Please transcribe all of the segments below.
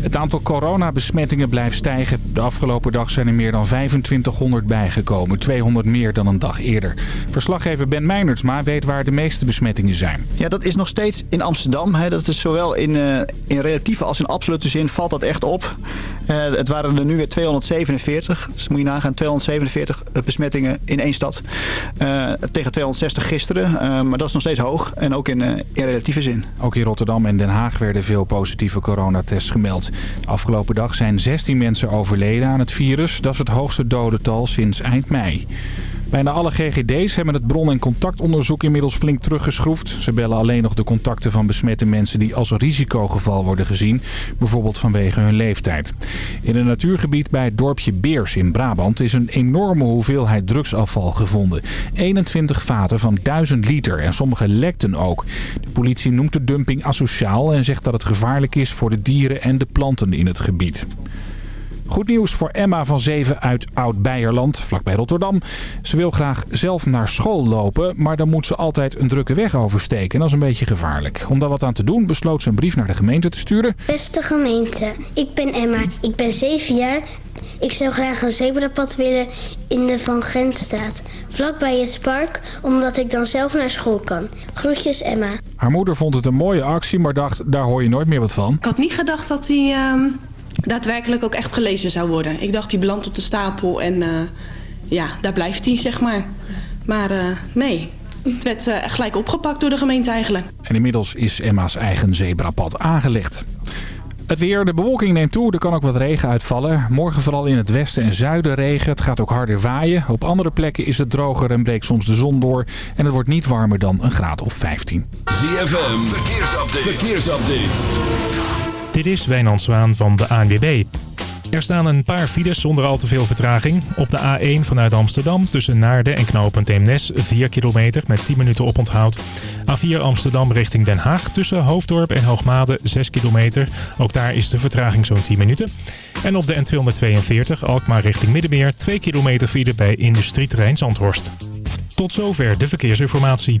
Het aantal coronabesmettingen blijft stijgen. De afgelopen dag zijn er meer dan 2500 bijgekomen. 200 meer dan een dag eerder. Verslaggever Ben Meinertsma weet waar de meeste besmettingen zijn. Ja, dat is nog steeds in Amsterdam. Hè. Dat is zowel in, uh, in relatieve als in absolute zin valt dat echt op. Uh, het waren er nu weer 247. Dus moet je nagaan, 247 besmettingen in één stad. Uh, tegen 260 gisteren. maar dat is nog steeds hoog. En ook in, in relatieve zin. Ook in Rotterdam en Den Haag werden veel positieve coronatests gemeld. Afgelopen dag zijn 16 mensen overleden aan het virus. Dat is het hoogste dodental sinds eind mei. Bijna alle GGD's hebben het bron- en contactonderzoek inmiddels flink teruggeschroefd. Ze bellen alleen nog de contacten van besmette mensen die als risicogeval worden gezien. Bijvoorbeeld vanwege hun leeftijd. In een natuurgebied bij het dorpje Beers in Brabant is een enorme hoeveelheid drugsafval gevonden. 21 vaten van 1000 liter en sommige lekten ook. De politie noemt de dumping asociaal en zegt dat het gevaarlijk is voor de dieren en de planten in het gebied. Goed nieuws voor Emma van 7 uit Oud-Beierland, vlakbij Rotterdam. Ze wil graag zelf naar school lopen, maar dan moet ze altijd een drukke weg oversteken. En dat is een beetje gevaarlijk. Om daar wat aan te doen besloot ze een brief naar de gemeente te sturen. Beste gemeente, ik ben Emma. Ik ben 7 jaar. Ik zou graag een zebrapad willen in de Van Gentstraat. Vlakbij het park, omdat ik dan zelf naar school kan. Groetjes Emma. Haar moeder vond het een mooie actie, maar dacht, daar hoor je nooit meer wat van. Ik had niet gedacht dat hij... Uh daadwerkelijk ook echt gelezen zou worden. Ik dacht, die belandt op de stapel en uh, ja, daar blijft hij, zeg maar. Maar uh, nee, het werd uh, gelijk opgepakt door de gemeente eigenlijk. En inmiddels is Emma's eigen zebrapad aangelegd. Het weer, de bewolking neemt toe, er kan ook wat regen uitvallen. Morgen vooral in het westen en zuiden regen. Het gaat ook harder waaien. Op andere plekken is het droger en breekt soms de zon door. En het wordt niet warmer dan een graad of 15. ZFM, verkeersupdate. verkeersupdate. Dit is Wijnand Zwaan van de ANWB. Er staan een paar files zonder al te veel vertraging. Op de A1 vanuit Amsterdam tussen Naarden en knooppunt Eemnes 4 kilometer met 10 minuten oponthoud. A4 Amsterdam richting Den Haag tussen Hoofddorp en Hoogmade 6 kilometer. Ook daar is de vertraging zo'n 10 minuten. En op de N242 Alkmaar richting Middenmeer 2 kilometer file bij industrieterrein Zandhorst. Tot zover de verkeersinformatie.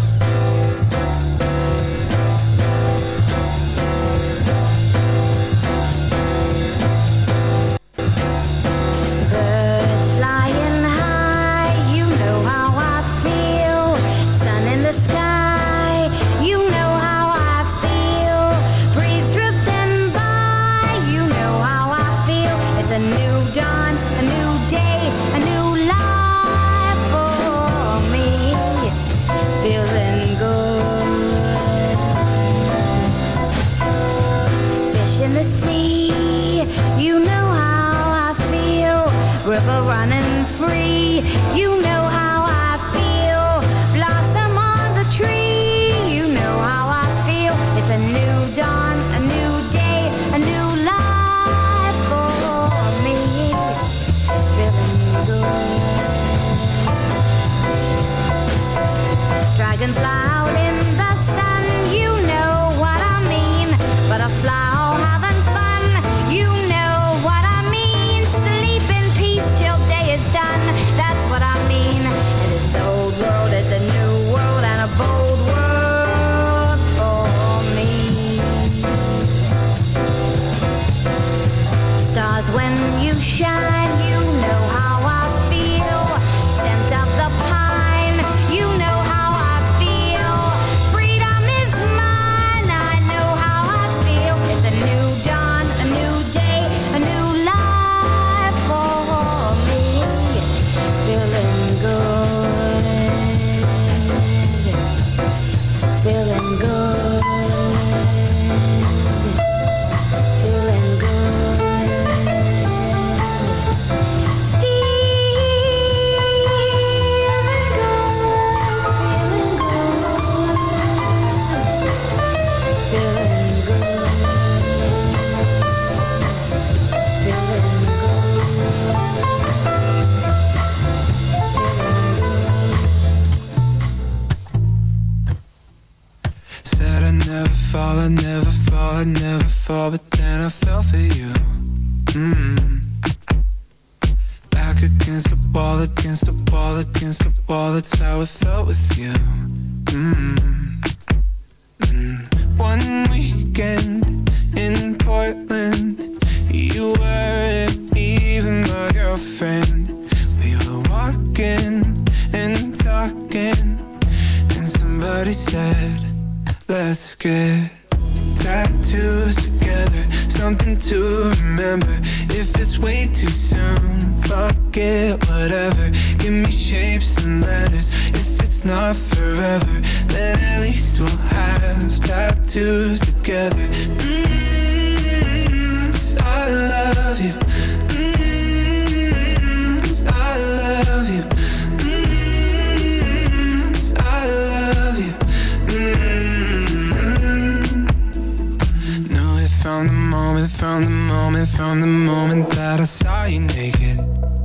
From the moment, from the moment, from the moment that I saw you naked.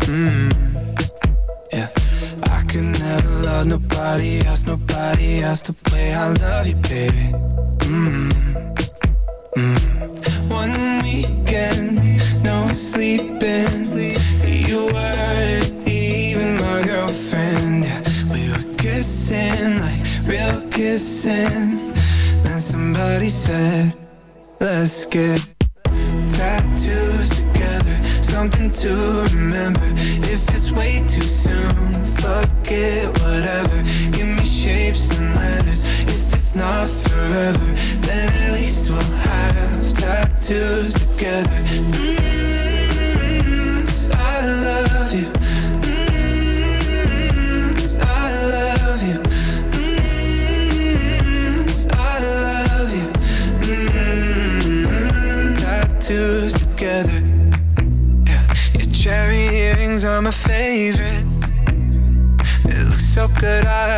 Mm. Yeah, I could never love nobody else, nobody else the way I love you, baby. Mm. Mm. One weekend, no sleeping. You weren't even my girlfriend. Yeah, we were kissing like real kissing. Then somebody said, Let's get tattoos together, something to remember. If it's way too soon, fuck it, whatever. Give me shapes and letters. If it's not forever, then at least we'll have tattoos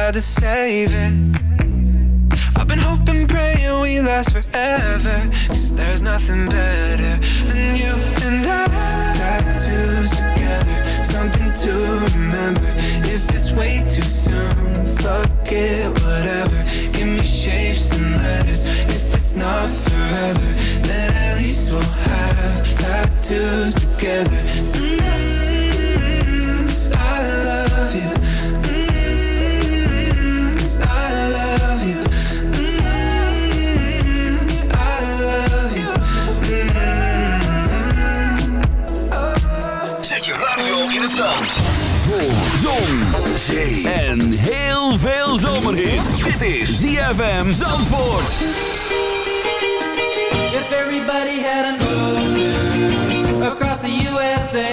had to save it. I've been hoping, praying we last forever. Cause there's nothing better than you and I. Tattoos together, something to remember. If it's way too soon, fuck it, whatever. Give me shapes and letters. If it's not forever, then at least we'll have tattoos together. Zon, zee en heel veel zomerhit. Dit is ZFM Zandvoort. If everybody had an ocean across the USA,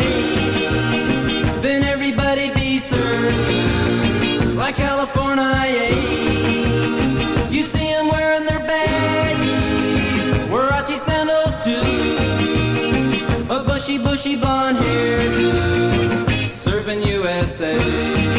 then everybody'd be served like California. You'd see them wearing their baggies, Warachi sandals too, a bushy, bushy blonde hairdo, recebe.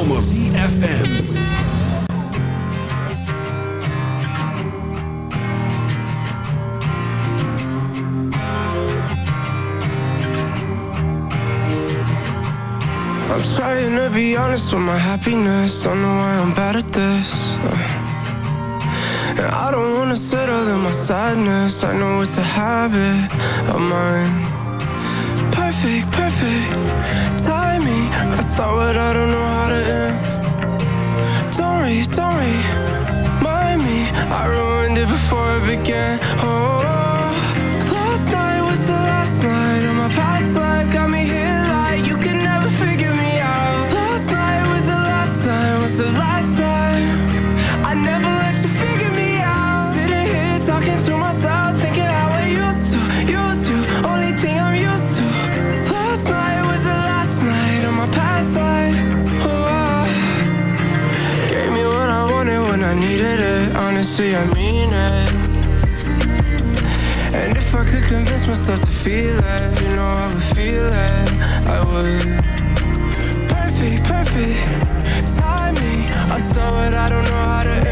zomer. ZFM. I'm trying to be honest with my happiness Don't know why I'm bad at this And I don't wanna settle in my sadness I know it's a habit of mine perfect, perfect timing. I start what I don't know how to end. Don't worry, don't remind me. I ruined it before it began. Oh, last night was the last night of my past life. Honestly I mean it And if I could convince myself to feel it You know I would feel it. I would. Perfect, perfect timing. I start, I don't know how to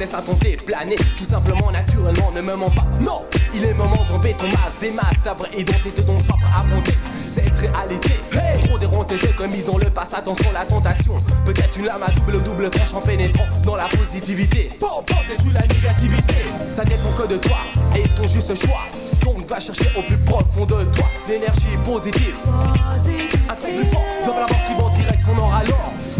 positives, laisse-toi tenter, planer tout simplement, naturellement, ne me mens pas. Non, il est moment d'enlever ton masque, des masques, ta vraie identité dont soif à affronter cette réalité. Hey Trop déronté de commis dans le passé, attention la tentation. Peut-être une lame à double double tranche en pénétrant dans la positivité. Bon, bon, détruis la négativité. Ça dépend que de toi et ton juste choix. Donc va chercher au plus profond de toi l'énergie positive. Un truc plus fort, dans la mort qui direct son or alors.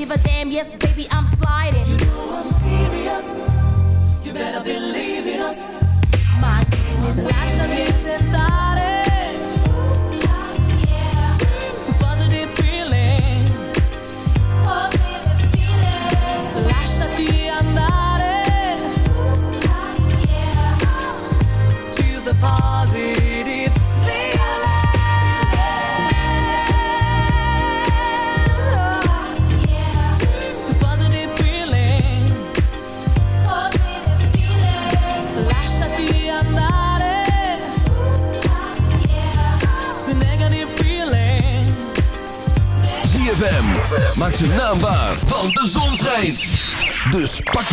Give a damn, yes, baby, I'm sliding. You know I'm serious. You better believe in us. My business, tentare.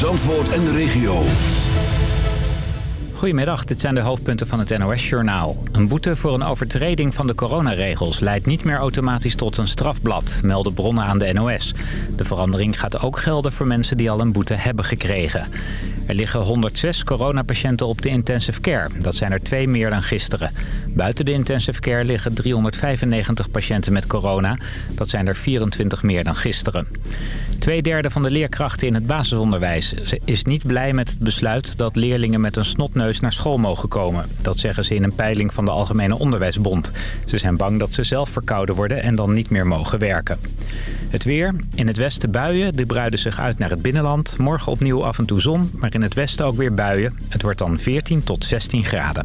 Zandvoort en de regio. Goedemiddag, dit zijn de hoofdpunten van het NOS-journaal. Een boete voor een overtreding van de coronaregels leidt niet meer automatisch tot een strafblad, melden bronnen aan de NOS. De verandering gaat ook gelden voor mensen die al een boete hebben gekregen. Er liggen 106 coronapatiënten op de intensive care. Dat zijn er twee meer dan gisteren. Buiten de intensive care liggen 395 patiënten met corona. Dat zijn er 24 meer dan gisteren. Tweederde van de leerkrachten in het basisonderwijs is niet blij met het besluit dat leerlingen met een snotneus naar school mogen komen. Dat zeggen ze in een peiling van de Algemene Onderwijsbond. Ze zijn bang dat ze zelf verkouden worden en dan niet meer mogen werken. Het weer. In het westen buien. Die bruiden zich uit naar het binnenland. Morgen opnieuw af en toe zon, maar in het westen ook weer buien. Het wordt dan 14 tot 16 graden.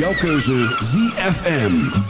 Jouw keuze ZFM.